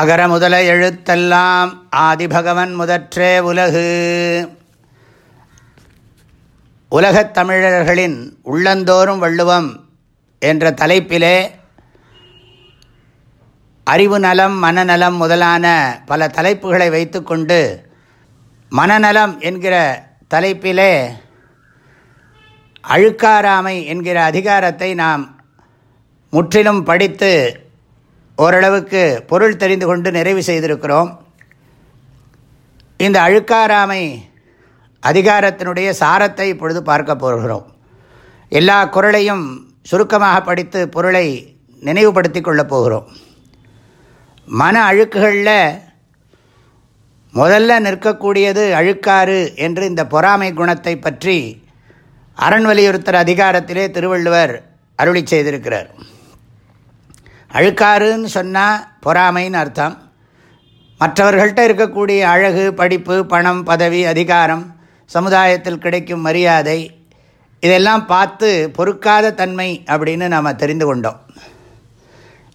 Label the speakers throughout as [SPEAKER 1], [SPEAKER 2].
[SPEAKER 1] அகர முதல எழுத்தெல்லாம் ஆதிபகவன் முதற்றே உலகு உலகத் தமிழர்களின் உள்ளந்தோறும் வள்ளுவம் என்ற தலைப்பிலே அறிவு நலம் மனநலம் முதலான பல தலைப்புகளை வைத்துக்கொண்டு மனநலம் என்கிற தலைப்பிலே அழுக்காராமை என்கிற அதிகாரத்தை நாம் முற்றிலும் படித்து ஓரளவுக்கு பொருள் தெரிந்து கொண்டு நிறைவு செய்திருக்கிறோம் இந்த அழுக்காராமை அதிகாரத்தினுடைய சாரத்தை இப்பொழுது பார்க்க போகிறோம் எல்லா குரலையும் சுருக்கமாக படித்து பொருளை நினைவுபடுத்தி கொள்ளப் போகிறோம் மன அழுக்குகளில் முதல்ல நிற்கக்கூடியது அழுக்காறு என்று இந்த பொறாமை குணத்தை பற்றி அரண் வலியுறுத்தல் அதிகாரத்திலே திருவள்ளுவர் அருளி செய்திருக்கிறார் அழுக்காருன்னு சொன்னால் பொறாமைன்னு அர்த்தம் மற்றவர்கள்ட்ட இருக்கக்கூடிய அழகு படிப்பு பணம் பதவி அதிகாரம் சமுதாயத்தில் கிடைக்கும் மரியாதை இதெல்லாம் பார்த்து பொறுக்காத தன்மை அப்படின்னு நாம் தெரிந்து கொண்டோம்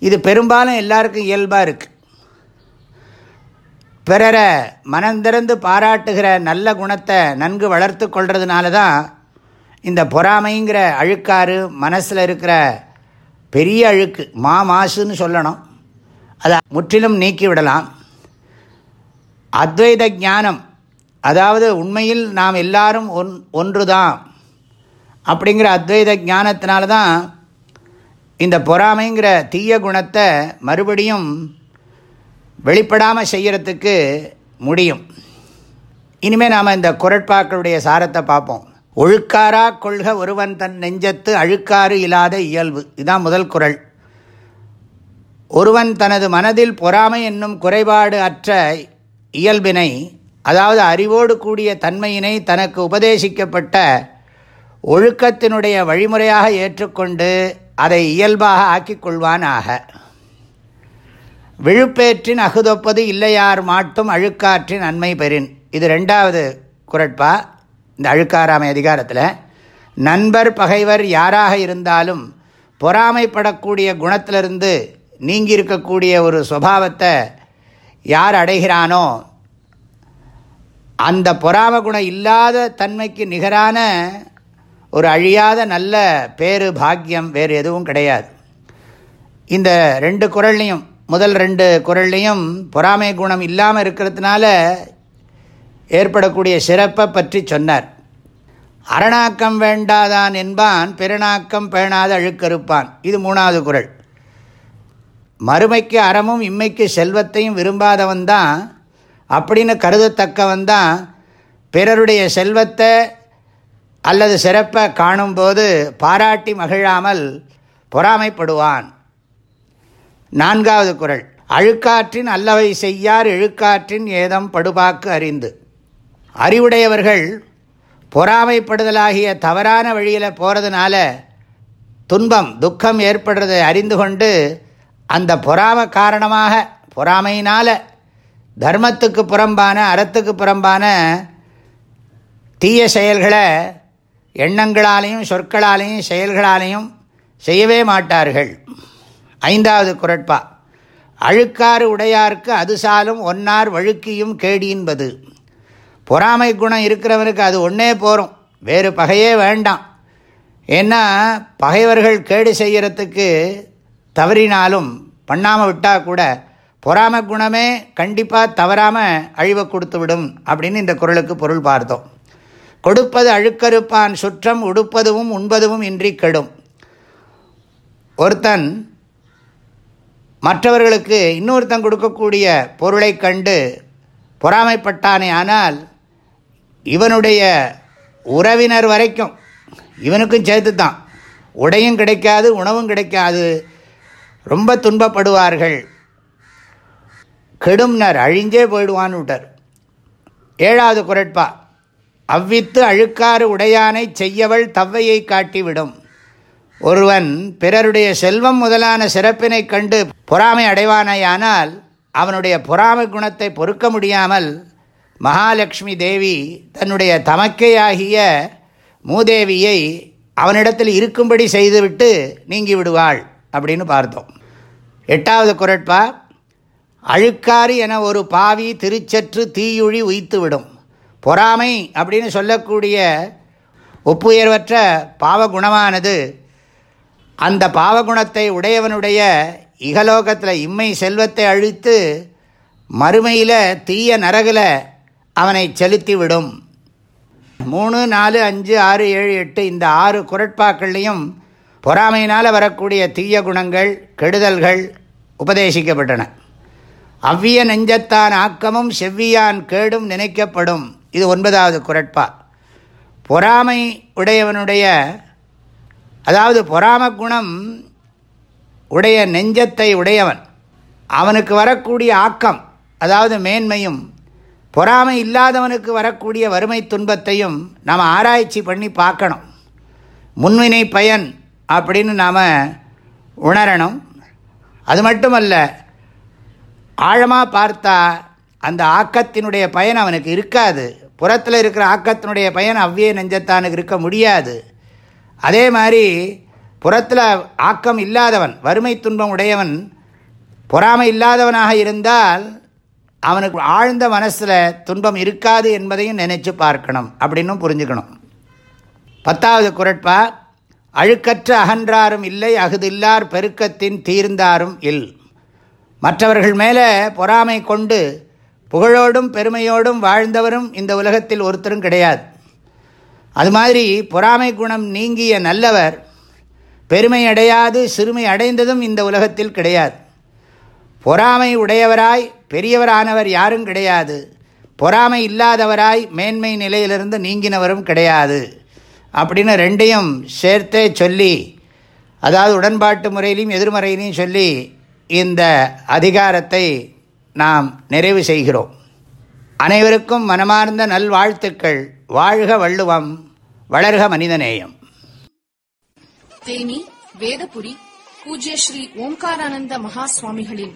[SPEAKER 1] இது பெரும்பாலும் எல்லாருக்கும் இயல்பாக இருக்குது பிறரை மனந்திறந்து பாராட்டுகிற நல்ல குணத்தை நன்கு வளர்த்து கொள்றதுனால தான் இந்த பொறாமைங்கிற அழுக்காறு மனசில் இருக்கிற பெரிய அழுக்கு மா மாசுன்னு சொல்லணும் அதை முற்றிலும் நீக்கிவிடலாம் அத்வைத ஞானம் அதாவது உண்மையில் நாம் எல்லாரும் ஒன் ஒன்று தான் அப்படிங்கிற அத்வைத ஜானத்தினால்தான் தான் இந்த பொறாமைங்கிற தீய குணத்தை மறுபடியும் வெளிப்படாமல் செய்கிறதுக்கு முடியும் இனிமேல் நாம் இந்த குரட்பாக்களுடைய சாரத்தை பார்ப்போம் ஒழுக்காரா கொள்க ஒருவன் தன் நெஞ்சத்து அழுக்காறு இல்லாத இயல்பு இதான் முதல் குரல் ஒருவன் தனது மனதில் பொறாமை என்னும் குறைபாடு அற்ற இயல்பினை அதாவது அறிவோடு கூடிய தன்மையினை தனக்கு உபதேசிக்கப்பட்ட ஒழுக்கத்தினுடைய வழிமுறையாக ஏற்றுக்கொண்டு அதை இயல்பாக ஆக்கிக்கொள்வானாக விழுப்பேற்றின் அகுதொப்பது இல்லையார் மாட்டும் அழுக்காற்றின் அண்மை பெறின் இது ரெண்டாவது குரட்பா இந்த அழுக்காராமை அதிகாரத்தில் நண்பர் பகைவர் யாராக இருந்தாலும் பொறாமைப்படக்கூடிய குணத்திலிருந்து நீங்கியிருக்கக்கூடிய ஒரு சுவாவத்தை யார் அடைகிறானோ அந்த பொறாம குணம் இல்லாத தன்மைக்கு நிகரான ஒரு அழியாத நல்ல பேரு பாக்கியம் வேறு எதுவும் கிடையாது இந்த ரெண்டு குரல்லையும் முதல் ரெண்டு குரல்லையும் பொறாமை குணம் இல்லாமல் இருக்கிறதுனால ஏற்படக்கூடிய சிறப்பை பற்றி சொன்னார் அரணாக்கம் வேண்டாதான் என்பான் பெருணாக்கம் பேணாத அழுக்கறுப்பான் இது மூணாவது குரல் மறுமைக்கு அறமும் இம்மைக்கு செல்வத்தையும் விரும்பாதவன் தான் அப்படின்னு கருதத்தக்கவன் தான் பிறருடைய செல்வத்தை அல்லது சிறப்பை காணும்போது பாராட்டி மகிழாமல் பொறாமைப்படுவான் நான்காவது குரல் அழுக்காற்றின் அல்லவை செய்யார் இழுக்காற்றின் ஏதம் படுபாக்கு அறிந்து அறிவுடையவர்கள் பொறாமைப்படுதலாகிய தவறான வழியில் போகிறதுனால துன்பம் துக்கம் ஏற்படுறதை அறிந்து கொண்டு அந்த பொறாமை காரணமாக பொறாமையினால் தர்மத்துக்கு புறம்பான அறத்துக்கு புறம்பான தீய செயல்களை எண்ணங்களாலேயும் சொற்களாலேயும் செயல்களாலேயும் செய்யவே மாட்டார்கள் ஐந்தாவது குரட்பா அழுக்காறு உடையார்க்கு அது சாலும் ஒன்னார் வழுக்கியும் கேடியின்பது பொறாமை குணம் இருக்கிறவனுக்கு அது ஒன்றே போகும் வேறு பகையே வேண்டாம் ஏன்னா பகைவர்கள் கேடு செய்கிறதுக்கு தவறினாலும் பண்ணாமல் விட்டால் கூட பொறாம குணமே கண்டிப்பாக தவறாமல் அழிவை கொடுத்து விடும் அப்படின்னு இந்த குரலுக்கு பொருள் பார்த்தோம் கொடுப்பது அழுக்கறுப்பான் சுற்றம் உடுப்பதும் உண்பதுவும் இன்றி கெடும் ஒருத்தன் மற்றவர்களுக்கு இன்னொருத்தன் கொடுக்கக்கூடிய பொருளை கண்டு பொறாமைப்பட்டானே ஆனால் இவனுடைய உறவினர் வரைக்கும் இவனுக்கும் சேர்த்து தான் உடையும் கிடைக்காது உணவும் கிடைக்காது ரொம்ப துன்பப்படுவார்கள் கெடும்னர் அழிஞ்சே போயிடுவான்னு விட்டார் ஏழாவது குரட்பா அவ்வித்து அழுக்காறு உடையானை செய்யவள் தவ்வையை காட்டிவிடும் ஒருவன் பிறருடைய செல்வம் முதலான சிறப்பினை கண்டு பொறாமை ஆனால் அவனுடைய பொறாமை குணத்தை பொறுக்க முடியாமல் மகாலட்சுமி தேவி தன்னுடைய தமக்கையாகிய மூதேவியை அவனிடத்தில் இருக்கும்படி செய்துவிட்டு நீங்கி விடுவாள் அப்படின்னு பார்த்தோம் எட்டாவது குரட்பா அழுக்காறு என ஒரு பாவி திருச்சற்று தீயுழி உயித்து விடும் பொறாமை அப்படின்னு சொல்லக்கூடிய ஒப்புயர்வற்ற பாவகுணமானது அந்த பாவகுணத்தை உடையவனுடைய இகலோகத்தில் இம்மை செல்வத்தை அழித்து மறுமையில் தீய நரகில் அவனை செலுத்தி விடும் மூணு நாலு அஞ்சு ஆறு ஏழு எட்டு இந்த ஆறு குரட்பாக்கள்லையும் பொறாமையினால் வரக்கூடிய தீய குணங்கள் கெடுதல்கள் உபதேசிக்கப்பட்டன அவ்விய நெஞ்சத்தான் ஆக்கமும் செவ்வியான் கேடும் நினைக்கப்படும் இது ஒன்பதாவது குரட்பா பொறாமை உடையவனுடைய அதாவது பொறாம குணம் உடைய நெஞ்சத்தை உடையவன் அவனுக்கு வரக்கூடிய ஆக்கம் அதாவது மேன்மையும் பொறாமை இல்லாதவனுக்கு வரக்கூடிய வறுமை துன்பத்தையும் நாம் ஆராய்ச்சி பண்ணி பார்க்கணும் முன்வினை பயன் அப்படின்னு நாம் உணரணும் அது மட்டுமல்ல ஆழமாக பார்த்தா அந்த ஆக்கத்தினுடைய பயன் அவனுக்கு இருக்காது புறத்தில் இருக்கிற ஆக்கத்தினுடைய பயன் அவ்வே நெஞ்சத்தானுக்கு இருக்க முடியாது அதே மாதிரி புறத்தில் ஆக்கம் இல்லாதவன் வறுமை துன்பம் உடையவன் பொறாமை இல்லாதவனாக இருந்தால் அவனுக்கு ஆழ்ந்த மனசில் துன்பம் இருக்காது என்பதையும் நினைச்சு பார்க்கணும் அப்படின்னும் புரிஞ்சுக்கணும் பத்தாவது குரட்பா அழுக்கற்ற அகன்றாரும் இல்லை அகுதில்லார் பெருக்கத்தின் தீர்ந்தாரும் இல் மற்றவர்கள் மேலே பொறாமை கொண்டு புகழோடும் பெருமையோடும் வாழ்ந்தவரும் இந்த உலகத்தில் ஒருத்தரும் கிடையாது அது மாதிரி பொறாமை குணம் நீங்கிய நல்லவர் பெருமை அடையாது சிறுமை அடைந்ததும் இந்த உலகத்தில் கிடையாது பொறாமை உடையவராய் பெரியவரானவர் யாரும் கிடையாது பொறாமை இல்லாதவராய் மேன்மை நிலையிலிருந்து நீங்கினவரும் கிடையாது அப்படின்னு ரெண்டையும் சேர்த்தே சொல்லி அதாவது உடன்பாட்டு முறையிலையும் எதிர்மறையிலையும் சொல்லி இந்த அதிகாரத்தை நாம் நிறைவு செய்கிறோம் அனைவருக்கும் மனமார்ந்த நல்வாழ்த்துக்கள் வாழ்க வள்ளுவம் வளர்க மனிதநேயம் தேனி வேதபுரி பூஜ்ய ஸ்ரீ ஓம்காரானந்த மகா சுவாமிகளின்